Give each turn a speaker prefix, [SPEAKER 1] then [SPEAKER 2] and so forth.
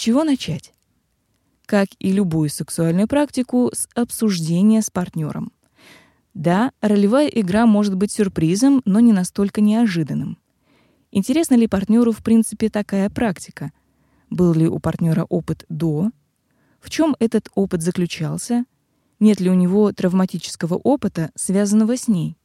[SPEAKER 1] чего начать? Как и любую сексуальную практику, с обсуждения с партнером. Да, ролевая игра может быть сюрпризом, но не настолько неожиданным. Интересна ли партнеру в принципе такая практика? Был ли у партнера опыт до? В чем этот опыт заключался? Нет ли у него травматического опыта, связанного с ней?